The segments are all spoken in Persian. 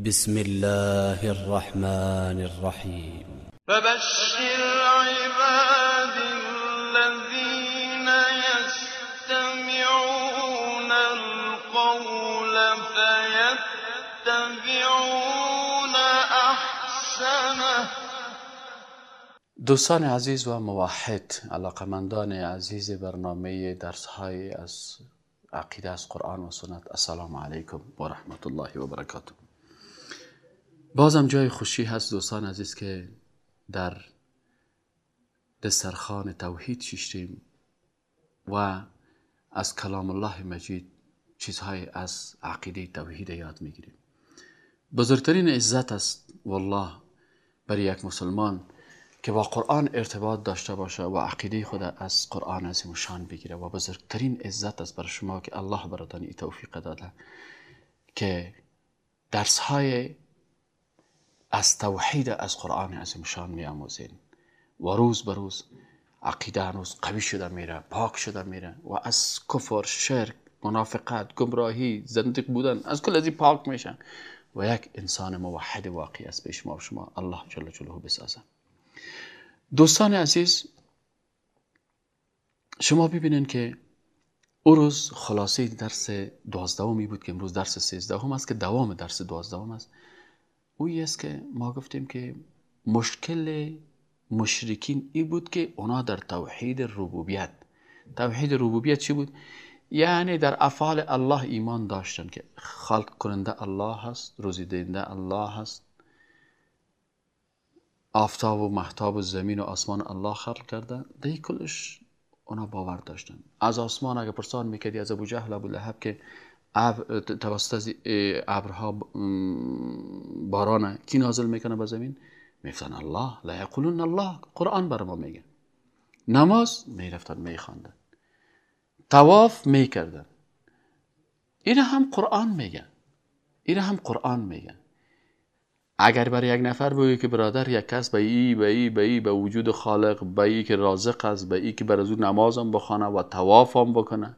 بسم الله الرحمن الرحيم. فبشر عباد الذين يستمعون القول فيتبعون أحسنه. دوستان عزیز و موحد علاقمندان عزیز برنامه درس های از عقیده از قرآن و سنت السلام علیکم و رحمت الله و برکاته. بازم جای خوشی هست دوستان عزیز که در دسترخان توحید شیشتیم و از کلام الله مجید چیزهای از عقیده توحید یاد می‌گیریم. بزرگترین عزت است والله برای یک مسلمان که با قرآن ارتباط داشته باشه و عقیده خود از قرآن از شان بگیره و بزرگترین عزت است بر شما که الله براتان این توفیق داده که درس های از توحید از قرآن عظیم شان می آموزین و روز به روز عقیده هنوز قوی شده میره پاک شده میره. و از کفر شرک منافقت گمراهی زندق بودن از کل ازی پاک میشن. و یک انسان موحد واقعی است به شما و شما. الله جل جلاله بسازه. دوستان عزیز شما ببینین که او روز خلاصه درس دوازدهمی بود که امروز درس سیزدهم است که دوام درس دوازدهم است. اوی است که ما گفتیم که مشکل مشرکین ای بود که اونا در توحید ربوبیت. توحید ربوبیت چی بود؟ یعنی در افعال الله ایمان داشتن که خلق کننده الله هست روزی دینده الله هست. آفتاب و محتاب و زمین و آسمان الله خلق کرده. دی کلش اونا باور داشتن. از آسمان اگه پرسان می‌کردی از ابو جهل ابو لحب که توسط ابرها بارانه. کی نازل می‌کنه به زمین؟ میفتن الله. لا یقولون الله. قرآن بر ما میگه. نماز می‌رفتن میخواندن. تواف می‌کردن. این هم قرآن میگه این هم قرآن میگه اگر برای یک نفر بگوی که برادر یک کس به ای به ای به ای به وجود خالق به ای که رازق است به ای که بر از نمازم بخوانه و توافم بکنه.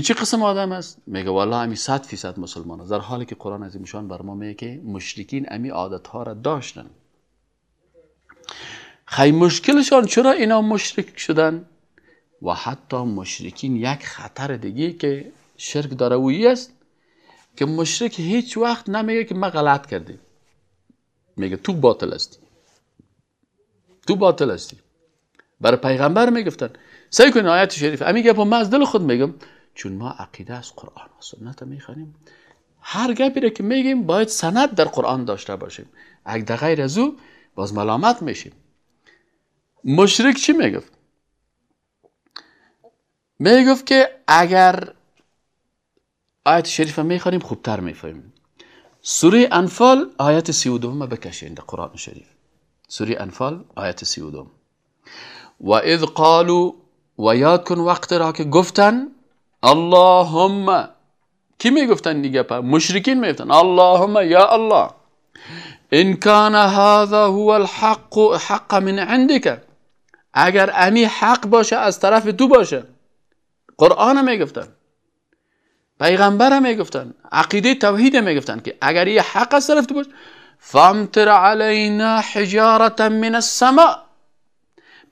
چه قسم آدم است. میگه والله امی صد فیصد مسلمان است. در حالی که قرآن از ایشان بر ما میگه که مشرکین امی عادت ها را داشتن. خیلی مشکلشان چرا اینا مشرک شدن؟ و حتی مشرکین یک خطر دیگه که شرک داره وی است که مشرک هیچ وقت نمیگه که ما غلط کردیم. میگه تو باطل هستی. تو باطل هستی. برای پیغمبر می‌گفتن. سعی کنین آیت شریف. امی گپ ما از دل خود میگم. چون ما عقیده از قرآن و سنت می‌خوانیم. هر گپی را که میگیم باید سند در قرآن داشته باشیم. اگه غیر از او باز ملامت میشیم. مشرک چی می‌گفت؟ می‌گفت که اگر آیت شریف می‌خوانیم خوبتر می‌فهمیم. سوره انفال آیت سی و دوم بکشین در قرآن شریف. سوره انفال آیت سی و دوم. و اذ قالوا و یاد کن وقت را که گفتن اللهم کی می‌گفتن دیگه پا مشرکین می‌گفتن اللهم یا الله ان کان هذا هو الحق حق من عندك اگر امی حق باشه از طرف تو باشه قرآن می‌گفتن پیغمبر می‌گفتن عقیده توحید می‌گفتن که اگر یه حق از طرف تو باشه فامتر علینا حجارة من السماء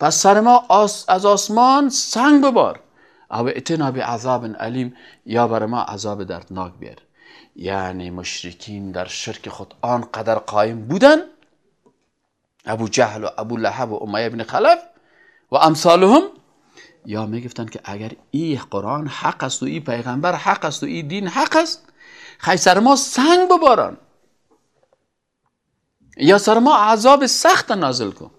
پس سر ما از آسمان سنگ ببار او اتنا به عذاب علیم یا بر ما عذاب دردناک بیار یعنی مشرکین در شرک خود آنقدر قایم بودن ابو جهل و ابو لحب و امیه بن خلف و امثالهم یا می‌گفتن که اگر ای قرآن حق است و ای پیغمبر حق است و ای دین حق است خی سر ما سنگ ببارن یا سر ما عذاب سخت نازل کن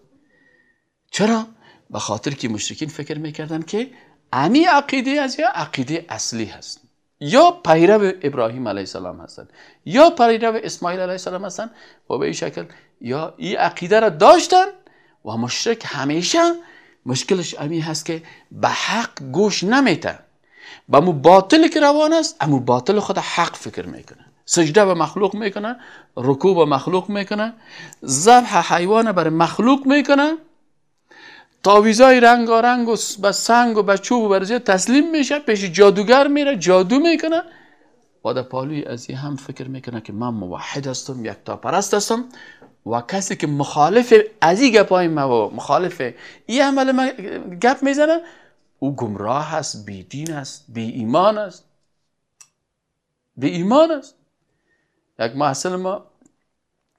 چرا؟ به خاطر که مشرکین فکر می‌کردن که امی عقیده از یا عقیده اصلی هست؟ یا پیرو ابراهیم علیه السلام هستن یا پیرو اسماعیل علیه السلام هستن و به این شکل یا این عقیده را داشتن و مشرک همیشه مشکلش امی هست که به حق گوش نمیته به مو باطل که روان است امو باطل خود حق فکر می‌کنه. سجده به مخلوق می‌کنه رکوع به مخلوق می‌کنه ذبح حیوان بر مخلوق می‌کنه تاویزای رنگارنگ و به سنگ و به چوب و برزه تسلیم میشه پیش جادوگر میره جادو می‌کنه. و در پالوی از این هم فکر می‌کنه که من موحد هستم یک تا پرست هستم و کسی که مخالف از این گپای ما و مخالف این عمل ما گپ می‌زنه او گمراه است بی دین است بی ایمان است. بی ایمان است. یک محصل ما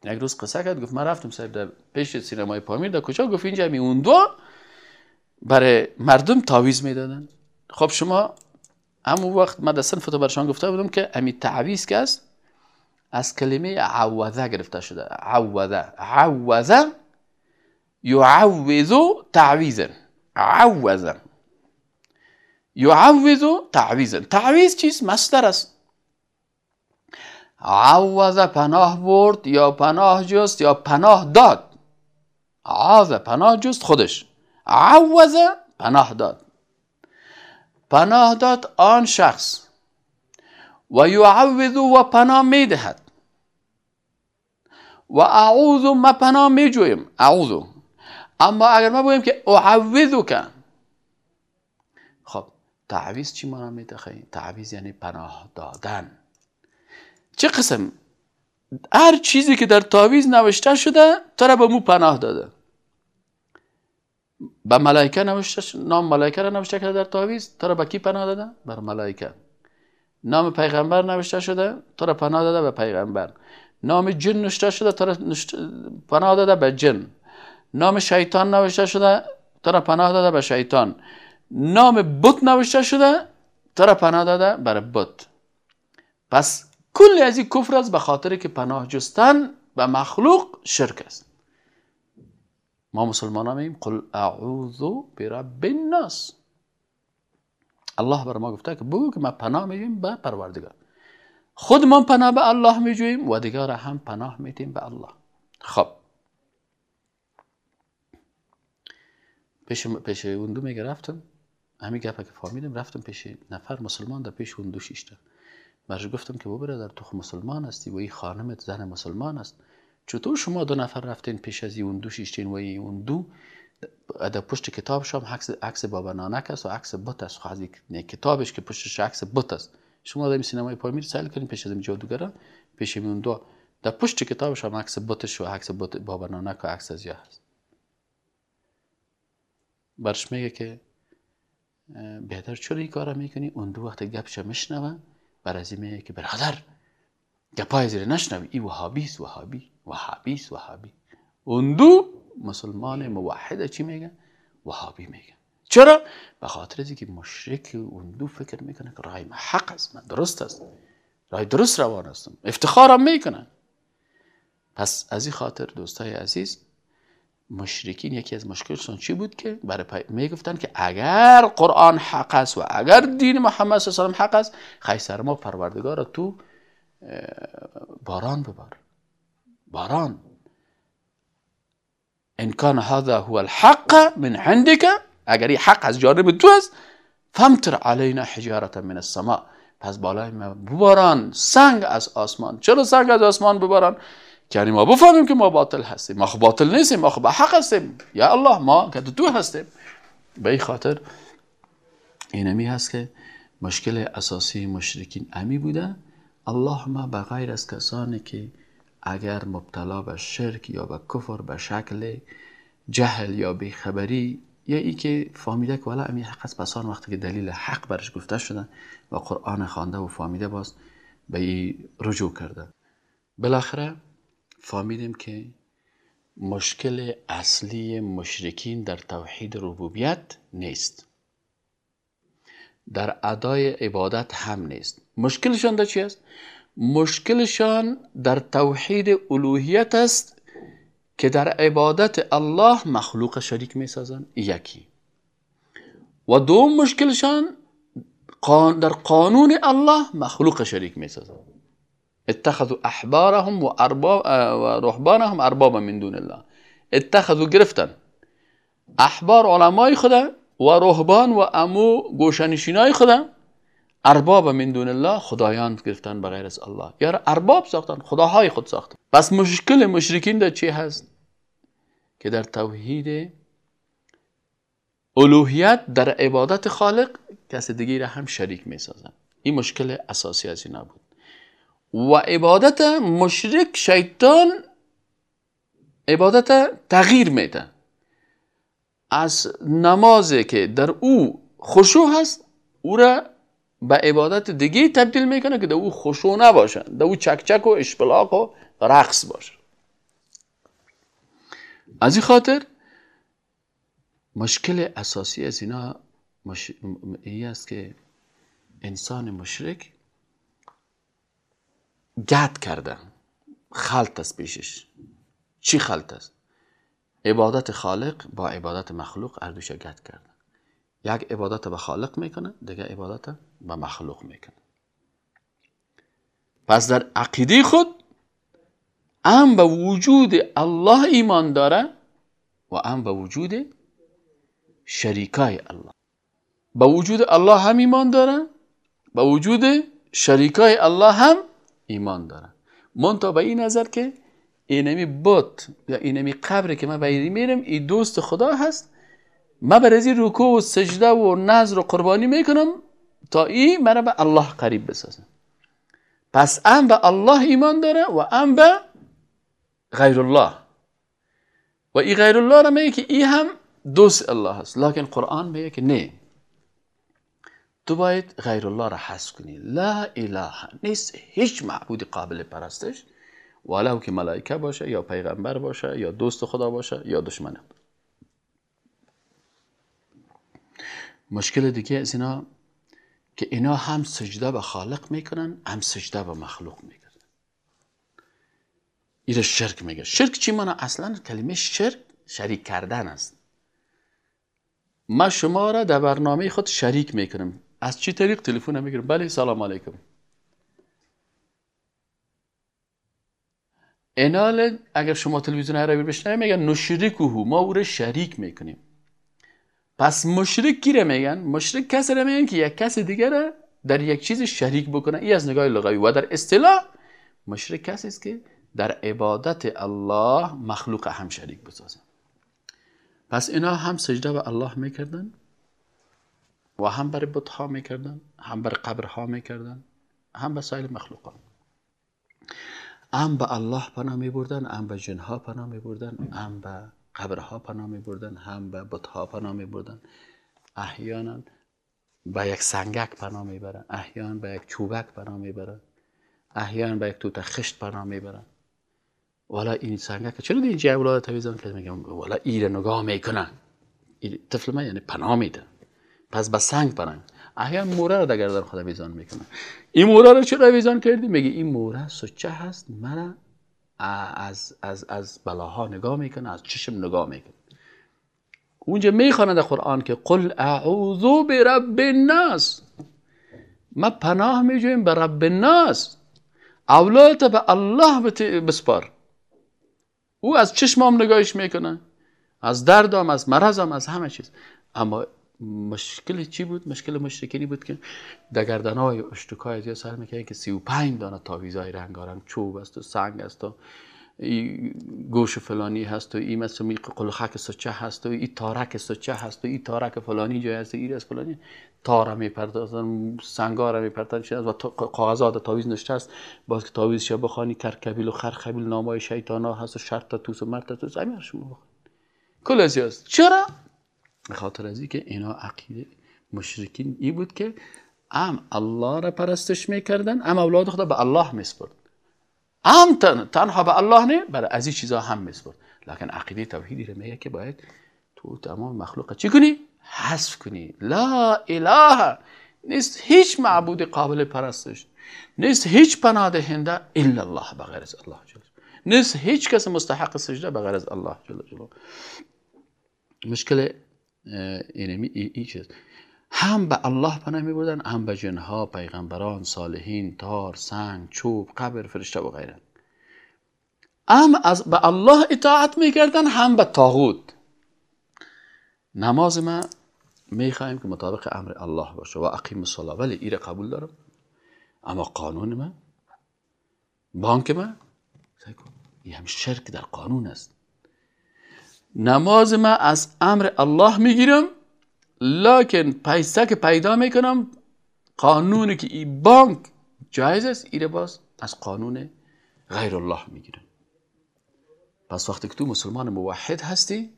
یک روز قصه کرد گفت من رفتم صاحب در پیش سینمای پامیر در کجا؟ گفت اینجا می اون دو. برای مردم تعویض می‌دادن. خب شما همون وقت من تو برشان گفته بودم که امی تعویض که است از کلمه عوضه گرفته شده. عوضه. عوضه یعوض تعویزا عوضه. یعوض تعویزا تعویز چیست مصدر است. عوض پناه برد یا پناه جست یا پناه داد. عاذ پناه جست خودش. عوض پناه داد. پناه داد آن شخص. و یعوض و پناه می‌دهد و اعوذ ما پناه میجویم اعوذ. اما اگر ما بگویم که اعوذ کن خب تعویز چی معنا میده تعویز یعنی پناه دادن. چه قسم؟ هر چیزی که در تعویز نوشته شده تو را به مو پناه داده. به ملائکه نوشته نام ملائکه را نوشته کرده در تعویز تو را به کی پناه داده بر ملائکه نام پیغمبر نوشته شده تو را پناه داده به پیغمبر نام جن نوشته شده تو را پناه داده به جن نام شیطان نوشته شده تو را پناه داده به شیطان نام بت نوشته شده تو را پناه داده بر بت پس کل از این کفر است به خاطر که پناه جستن به مخلوق شرک است ما مسلمان هم قل اعوذ برب الناس. الله بر ما گفته که بگو که ما پناه میجویم به پروردگار. خود ما پناه به الله میجویم و دیگر هم پناه میدیم به الله. خب. پیش, پیش اون میگه رفتم. همین گپه که فهمیدم رفتم پیش نفر مسلمان در پیش اون دو شیشته برش گفتم که ببره در تو مسلمان هستی و این خانمت زن مسلمان است چطور شما دو نفر رفتین پیش از اون دو شیشتین و اون دو؟ در پشت کتاب شام عکس عکس بابا نانک است و عکس بت است. خب از کتابش که پشتش عکس بت است. شما در سینمای پامیر سال کنین پیش از این جادوگران پیش اون دو. در پشت کتابش هم عکس بتش و عکس بت بابا نانک و عکس از هست برش میگه که بهتر چرا این کار می‌کنی؟ اون دو وقت گپش میشنوه. بر از میگه که برادر گپای زیر نشنوی ای وهابیست وهابی وهابیست وهابی اون دو مسلمان موحد چی میگه وهابی میگه چرا به خاطر از که مشرک اون دو فکر می‌کنه که رای حق است من درست است رای درست روان هستم افتخارم می‌کنن پس از این خاطر دوستای عزیز مشرکین یکی از مشکلشون چی بود که برای پای... می‌گفتن که اگر قرآن حق است و اگر دین محمد صلی الله علیه و حق است خیسر ما پروردگار تو باران ببار. باران. ان کان هذا هو الحق من عندك اگر این حق از جانب تو است فمتر علینا حجارة من السماء. پس بالای ما بباران. سنگ از آسمان. چرا سنگ از آسمان بباران؟ یعنی ما بفهمیم که ما باطل هستیم. ما خب باطل نیستیم ما خب حق هستیم. یا الله ما که تو هستیم. به این خاطر اینمی هست که مشکل اساسی مشرکین امی بوده. الله ما به غیر از کسانی که اگر مبتلا به شرک یا به کفر به شکل جهل یا بیخبری یا ای که فهمیده که والا امی حق است بسان وقتی که دلیل حق برش گفته شده و قرآن خوانده و فهمیده باز به ای رجوع کرده بالاخره فهمیدیم که مشکل اصلی مشرکین در توحید ربوبیت نیست در ادای عبادت هم نیست. مشکلشان در چی است؟ مشکلشان در توحید الوهیت است که در عبادت الله مخلوق شریک می سازن یکی. و دوم مشکلشان در قانون الله مخلوق شریک می سازن اتخذوا احبارهم و, ارباب و رهبانهم اربابا من دون الله. اتخذوا گرفتن. احبار علمای خدا و رهبان و امو گوشنشینای خدا ارباب من دون الله خدایان گرفتن بغیر از الله. یا ارباب ساختن خداهای خود ساختن. پس مشکل مشرکین در چی هست؟ که در توحید الوهیت در عبادت خالق کسی دیگی را هم شریک می سازن این مشکل اساسی از این بود و عبادت مشرک شیطان عبادت تغییر میده. از نمازی که در او خشوع هست او را به عبادت دیگه تبدیل می‌کنه که در او خشوع نباشه در او چکچک و اشپلاق و رقص باشه از این خاطر مشکل اساسی از اینا مش... ای است که انسان مشرک گد کرده خلط است پیشش. چی خلط است؟ عبادت خالق با عبادت مخلوق اردوش گد کرده. یک عبادت به خالق می‌کنه دیگه عبادت به مخلوق می‌کنه. پس در عقیده خود هم به وجود الله ایمان داره و هم به وجود شریکای الله. به وجود الله هم ایمان داره به وجود شریکای الله هم ایمان داره. منتها به این نظر که اینمی بت یا اینمی قبر که من به میرم این دوست خدا هست. من بر از رکوع و سجده و نظر و قربانی می‌کنم تا این مرا به الله قریب بسازم پس ام به الله ایمان داره و ام به غیر الله. و این غیر الله را میگه که این هم دوست الله هست. لکن قرآن میگه که نه. تو باید غیر الله را حذف کنی. لا اله نیست. هیچ معبود قابل پرستش ولو که ملائکه باشه یا پیغمبر باشه یا دوست خدا باشه یا دشمن مشکل دیگه از اینا که اینا هم سجده به خالق می‌کنن هم سجده به مخلوق می‌کنن. ایره شرک میگه. شرک چی مانا؟ اصلا کلمه شرک شریک کردن است. ما شما را در برنامه خود شریک می‌کنم. از چی طریق تلفن می‌گیرم؟ بله سلام علیکم. انال اگر شما تلویزیون عربی بشنوید میگن نشرکه ما او را شریک می‌کنیم. پس مشرک کی را میگن؟ مشرک کسی را میگن که یک کس دیگر در یک چیز شریک بکنه. ای از نگاه لغوی. و در اصطلاح مشرک کسی است که در عبادت الله مخلوق هم شریک بسازن پس اینا هم سجده به الله می‌کردن و هم بر بتها می‌کردن هم بر قبرها می‌کردن هم به سایر مخلوقان. هم به الله پناه می بردن هم به جنها پناه می بردن هم به قبرها پناه می بردن هم به بتها پناه می بردن احیانا به یک سنگک پناه می برن احیانا به یک چوبک پناه می برن احیانا به یک توت خشت پناه می برن والا این سنگک چرا اینجا اولاد تلویزیون که میگم والا ایره نگاه می‌کنن طفل من یعنی پناه میده پس به سنگ پناه احیان موره رو در خدا ویزان می‌کنه این موره رو چرا ویزان کردی؟ میگه این موره سچه هست من از از از بلاها نگاه می‌کنه از چشم نگاه می‌کنه. اونجا می‌خوانه در قرآن که قل اعوذ برب الناس. ما پناه میجویم به رب الناس. اولادت به الله بسپار. او از چشمام نگاهش می‌کنه از دردم از مرضم از همه چیز. اما مشکل چی بود؟ مشکل مشرکینی بود که در گردن های اشتکای از سر می‌کنه که 35 دانه تاویزای رنگارنگ چوب است و سنگ است و گوش فلانی هست و این مثل می قلخک سچه هست و این تارک سچه هست و این تارک فلانی جای هست این از فلانی. تار می‌پردازن سنگار می‌پردازن و کاغذات تاویز نشته است. باز که تاویز شب بخوانی کرکبیل و خرخبیل نامای شیطان ها هست و شرط توس و مرت توس. همین شما بخوانی. کل از چرا؟ به خاطر از که اینا عقیده مشرکین ای بود که ام الله را پرستش می‌کردن ام اولاد خدا به الله میسپرد. ام تن تنها به الله نه برای از این چیزا هم میسپرد. لکن عقیده توحیدی رو میگه که باید تو تمام مخلوق چی کنی؟ حذف کنی. لا اله نیست هیچ معبود قابل پرستش. نیست هیچ پناه دهنده الا الله بغیر از الله جل نیست هیچ کس مستحق سجده بغیر از الله جل جلاله. مشکل اینمی ای, چیز هم به الله پناه می بردن هم به جنها پیغمبران صالحین تار سنگ چوب قبر فرشته و غیره هم از به الله اطاعت می‌کردن هم به تاغوت نماز ما می‌خوایم که مطابق امر الله باشه و اقیم الصلاه ولی ایره قبول دارم اما قانون ما بانک ما یه هم شرک در قانون است نماز ما از امر الله می‌گیرم لکن پیسه که پیدا می‌کنم. قانونی که این بانک جایز است ایره باز از قانون غیر الله می‌گیرن پس وقتی که تو مسلمان موحد هستی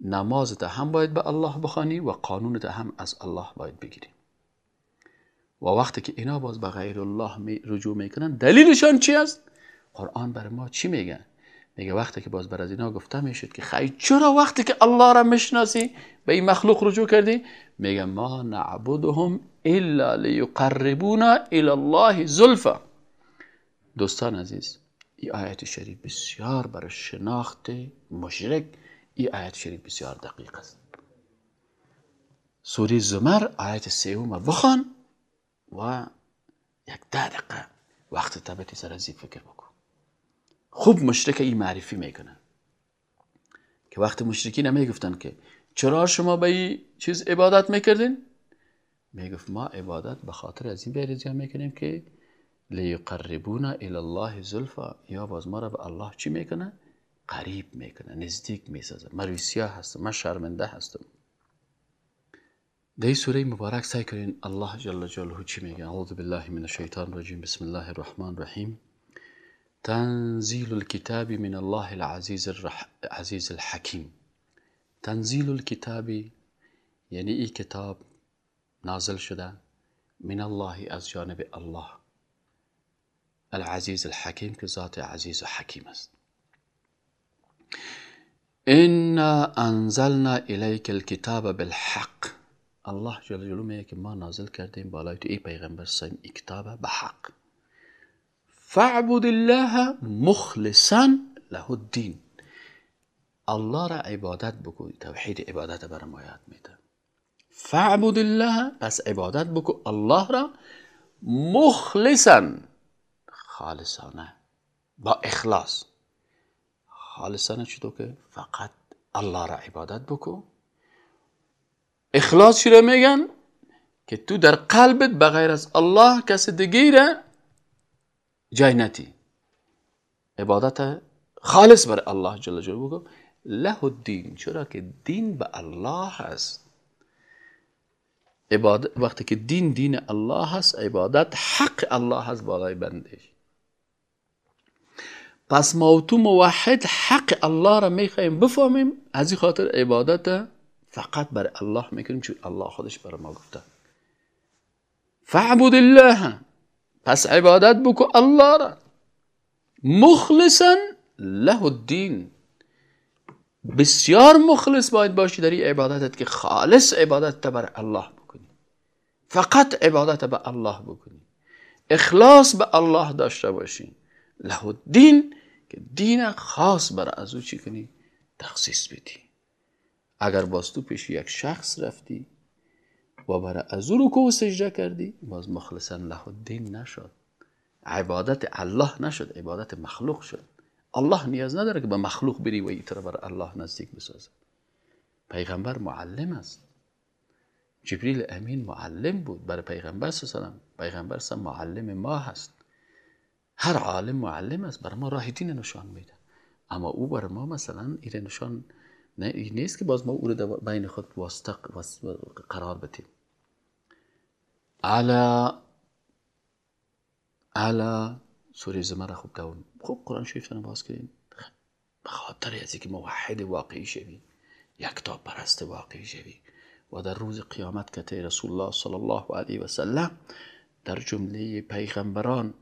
نمازت هم باید به الله بخوانی و قانونت هم از الله باید بگیری. و وقتی که اینا باز به غیر الله رجوع می‌کنن دلیلشان چی است؟ قرآن بر ما چی میگه؟ میگه وقتی که باز بر از اینا گفته می‌شد که خیلی چرا وقتی که الله را می‌شناسی؟ به این مخلوق رجوع کردی؟ میگه ما نعبدهم الا لیقربونا الى الله زلفا. دوستان عزیز این آیت شریف بسیار برای شناخت مشرک این آیت شریف بسیار دقیق است. سوره زمر آیت سیوم بخوان و یک دقیقه وقت تبتی سر از فکر بکن. خوب مشرک این معرفی می‌کنه که وقت مشرکی نمی‌گفتن که چرا شما به این چیز عبادت می‌کردین؟ می‌گفت ما عبادت به خاطر از این بیرزی می‌کنیم که لیقربونا الله زلفا. یا باز ما را به الله چی می‌کنه؟ قریب می‌کنه نزدیک می‌سازه. مرویسیا هستم من شرمنده هستم. در سوره مبارک سعی کنین الله جل جلاله چی میگه؟ اعوذ بالله من الشیطان الرجیم. بسم الله الرحمن الرحیم. تنزیل الكتاب من الله العزیز الرح... عزیز الحکیم تنزیل الكتاب یعنی این کتاب نازل شده من الله از جانب الله. العزیز الحکیم که ذات عزیز و حکیم است. انا انزلنا الیک الكتاب بالحق. الله جل جلاله ما نازل کردیم بالای ای پیغمبر سیم کتاب به حق. فاعبد الله مخلصا له الدین. الله را عبادت بکو توحید عبادت برام یاد میده. فاعبد الله پس عبادت بکو الله را مخلصا. خالصانه با اخلاص. خالصانه چطور که؟ فقط الله را عبادت بکو. اخلاص چی میگن؟ که تو در قلبت بغیر از الله کس دیگه جای نتی. عبادت خالص بر الله جل جلاله بکن له الدین چرا که دین به الله هست. عبادت وقتی که دین دین الله هست عبادت حق الله هست بالای بندش. پس ما تو موحد حق الله را می‌خوایم بفهمیم از این خاطر عبادت فقط بر الله می‌کنیم چون الله خودش بر ما گفته. فعبد الله. پس عبادت بکو الله را. مخلصا له الدین. بسیار مخلص باید باشی در این عبادتت که خالص عبادت بر الله بکنی. فقط عبادت به الله بکنی. اخلاص به الله داشته باشی. له الدین که دین خاص بر از او چی کنی؟ تخصیص بدی. اگر باز تو پیش یک شخص رفتی و برای از او رکوع سجده کردی. باز مخلصا له الدین نشد. عبادت الله نشد عبادت مخلوق شد. الله نیاز نداره که به مخلوق بری و ایتر بر الله نزدیک بسازه پیغمبر معلم است. جبریل امین معلم بود برای پیغمبر سلام پیغمبر سم معلم ما هست. هر عالم معلم است برای ما راه دین نشان میده. اما او برای ما مثلا این نشان نه نیست که باز ما او رو بین خود واسطه قرار بدیم. علا علا سوره زمر خوب دون خوب قرآن شریف رو باز کنیم به خاطر از اینکه موحد واقعی شوی. یک تا پرست واقعی شوی. و در روز قیامت که رسول الله صلی الله علیه و سلم در جمله پیغمبران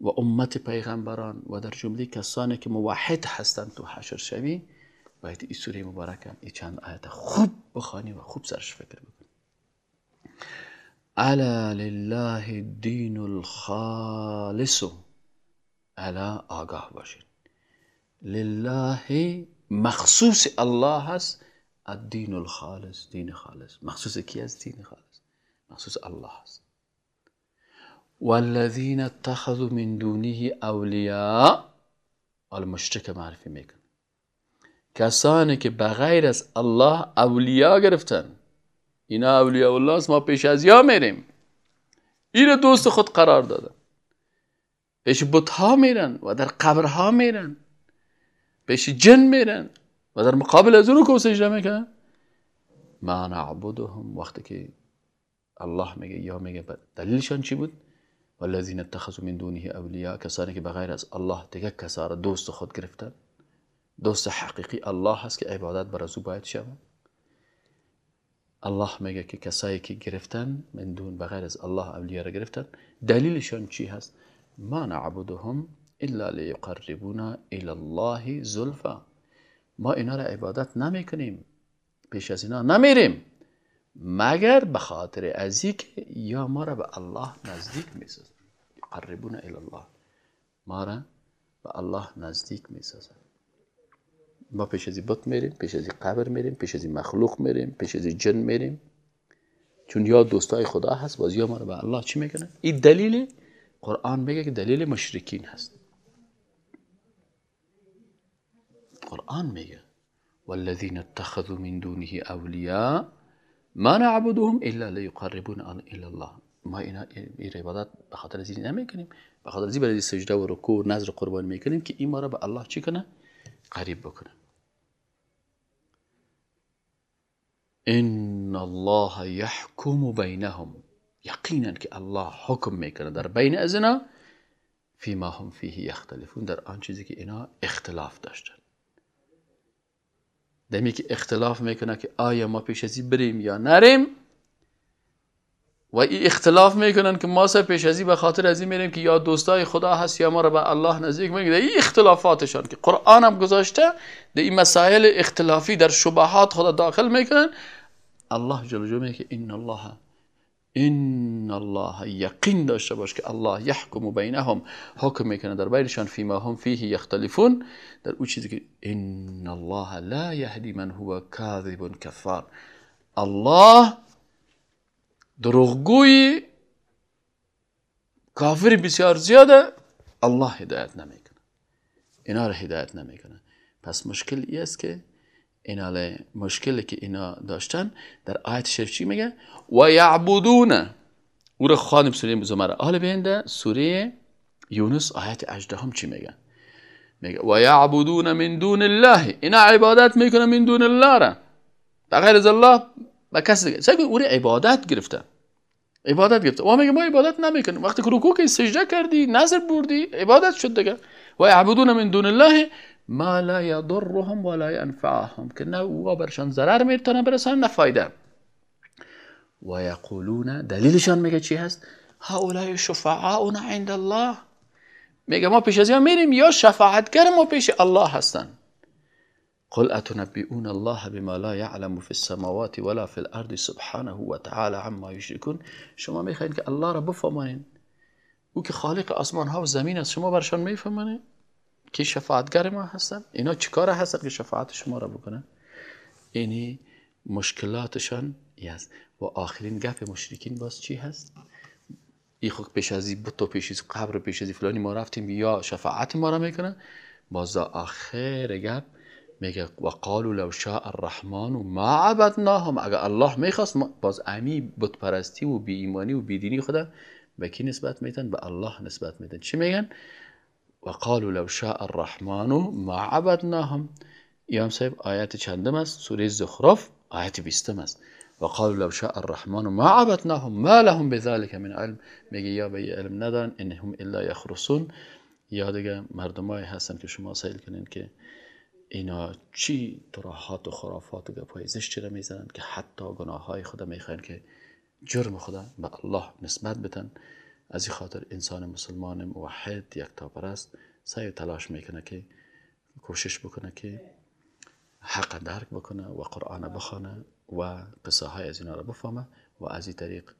و امت پیغمبران و در جمله کسانی که موحد هستند تو حشر شوی باید این سوره مبارکه این چند آیت خوب بخوانی و خوب سرش فکر ألا لله الدین الخالص؟ ألا آگاه باشید. لله مخصوص الله هست الدین الخالص دین خالص. مخصوص کی از دین خالص. مخصوص الله هست والذین اتخذوا من دونه اولیاء المشرک معرفی میکن کسانی از الله اولیا گرفتن. اینا اولیاء الله است ما پیش از یا میریم. این دوست خود قرار دادن پیش بتها میرن و در قبرها میرن. پیش جن میرن و در مقابل از کو سجده می‌کنن. ما نعبدهم. وقتی که الله میگه یا میگه دلیلشان چی بود؟ والذین اتخذوا من دونه اولیاء کسانی که بغیر از الله دیگه کسا را دوست خود گرفتن. دوست حقیقی الله هست که عبادت بر او باید شود. الله میگه که کسایی که گرفتن من دون بغیر از الله اولیاء را گرفتن. دلیلشان چی هست؟ ما نعبدهم الا لیقربونا الى الله زلفا. ما اینا را عبادت نمی کنیم پیش از اینا نمیریم. مگر به خاطر از که یا ما را به الله نزدیک می‌سازن یقربون الی الله ما را به الله نزدیک می‌سازن ما پیش از بت میریم پیش از قبر میریم پیش از مخلوق میریم پیش از جن میریم. چون یا دوستای خدا هست باز یا ما را به الله چی می‌کنه؟ این دلیل قرآن میگه که دلیل مشرکین هست. قرآن میگه والذین اتخذوا من دونه اولیاء ما نعبدهم الا لیقربونا الى الله. ما اینا این عبادت به خاطر این نمی‌کنیم. به خاطر این برای سجده و رکوع و نظر قربانی می‌کنیم که این ما را به الله چی کنه؟ قریب بکنه. ان الله يحكم بينهم. یقینا که الله حکم می‌کنه در بین از اینا فيما هم فيه یختلفون در آن چیزی که اینا اختلاف داشتن. دمی که اختلاف می‌کنه که آیا ما پیش ازی بریم یا نریم؟ و این اختلاف می‌کنن که ما سر پیش ازی به خاطر ازی میریم که یا دوستای خدا هست یا ما را به الله نزدیک میگه این اختلافاتشان که قرآن هم گذاشته در این مسائل اختلافی در شبهات خدا داخل می‌کنن. الله جل جلاله میگه ان الله ان الله یقین داشته باش که الله یحکم بینهم حکم می‌کنه در بینشان فیما هم فیه یختلفون در او چیزی که ان الله لا یهدی من هو کاذب کفار الله دروغگوی کافر بسیار زیاده الله هدایت نمی‌کنه اینا را هدایت نمی‌کنه پس مشکل ای است که اینا مشکلی که اینا داشتن در آیت شریف چی میگه؟ و یعبدون او را خانم سوره زمره. حالا بینده سوره یونس آیت 18 هم چی میگه؟ میگه و یعبدون من دون الله اینا عبادت می‌کنه من دون الله را. بغیر از الله به کسی دیگه. سعی او عبادت گرفته. عبادت گرفته. و میگه ما عبادت نمی‌کنیم. وقتی که رکوع سجده کردی نظر بردی عبادت شد دیگه. و یعبدون من دون الله ما لا يضرهم ولا ينفعهم. که نه او برشان ضرر می‌تونه برسن نه فایده. و یقولون دلیلشان میگه چی هست؟ هؤلاء شفعاؤنا عند الله. میگه ما پیش از میریم یا شفاعتگر ما پیش الله هستن. قل اتنبئون الله بما لا يعلم في السماوات ولا في الارض سبحانه وتعالى عما يشركون. شما می‌خواین که الله را بفهمانین؟ او که خالق آسمان ها و زمین است شما برشان میفهمانین؟ که شفاعتگر ما هستن؟ اینا چیکار هستن که شفاعت شما را بکنن؟ اینی مشکلاتشان است و آخرین گپ مشرکین باز چی هست؟ ای خود پیش ازی بتو پیش از قبر پیش ازی فلانی ما رفتیم یا شفاعت ما را می‌کنن؟ باز آخر گپ میگه و قالوا لو شاء الرحمن ما عبدناهم. اگر الله می‌خواست باز امی بت پرستی و بی ایمانی و بی دینی خدا به کی نسبت میتن به الله نسبت میتن چی میگن؟ وقالوا لو شاء الرحمن ما عبدناهم. ایام صاحب آیت چندم است؟ سوره زخرف آیت بیستم است. وقالوا لو شاء الرحمن ما عبدناهم ما لهم بذلك من علم. میگه یا به علم ندارن انهم الا یخرسون یا دیگه مردمایی هستن که شما سایل کنین که اینا چی تراحات و خرافات و گپای زشت را می‌زنن که حتی گناه های خدا می‌خواین که جرم خدا به الله نسبت بتن از این خاطر انسان مسلمان موحد یک پرست سعی تلاش می‌کنه که کوشش بکنه که حق درک بکنه و قرآن بخونه و قصه های از اینا را بفهمه و از این طریق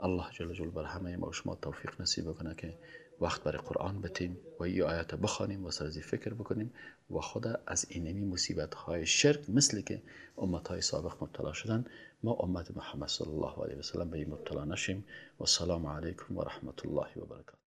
الله جل جل بر همه ما و شما توفیق نصیب بکنه که وقت برای قرآن بتیم و این آیات بخوانیم و سرزی فکر بکنیم و خود از اینمی مصیبت های شرک مثل که امت های سابق مبتلا شدن ما امت محمد صلی الله علیه و به این مبتلا نشیم. و السلام علیکم و رحمت الله و برکاته.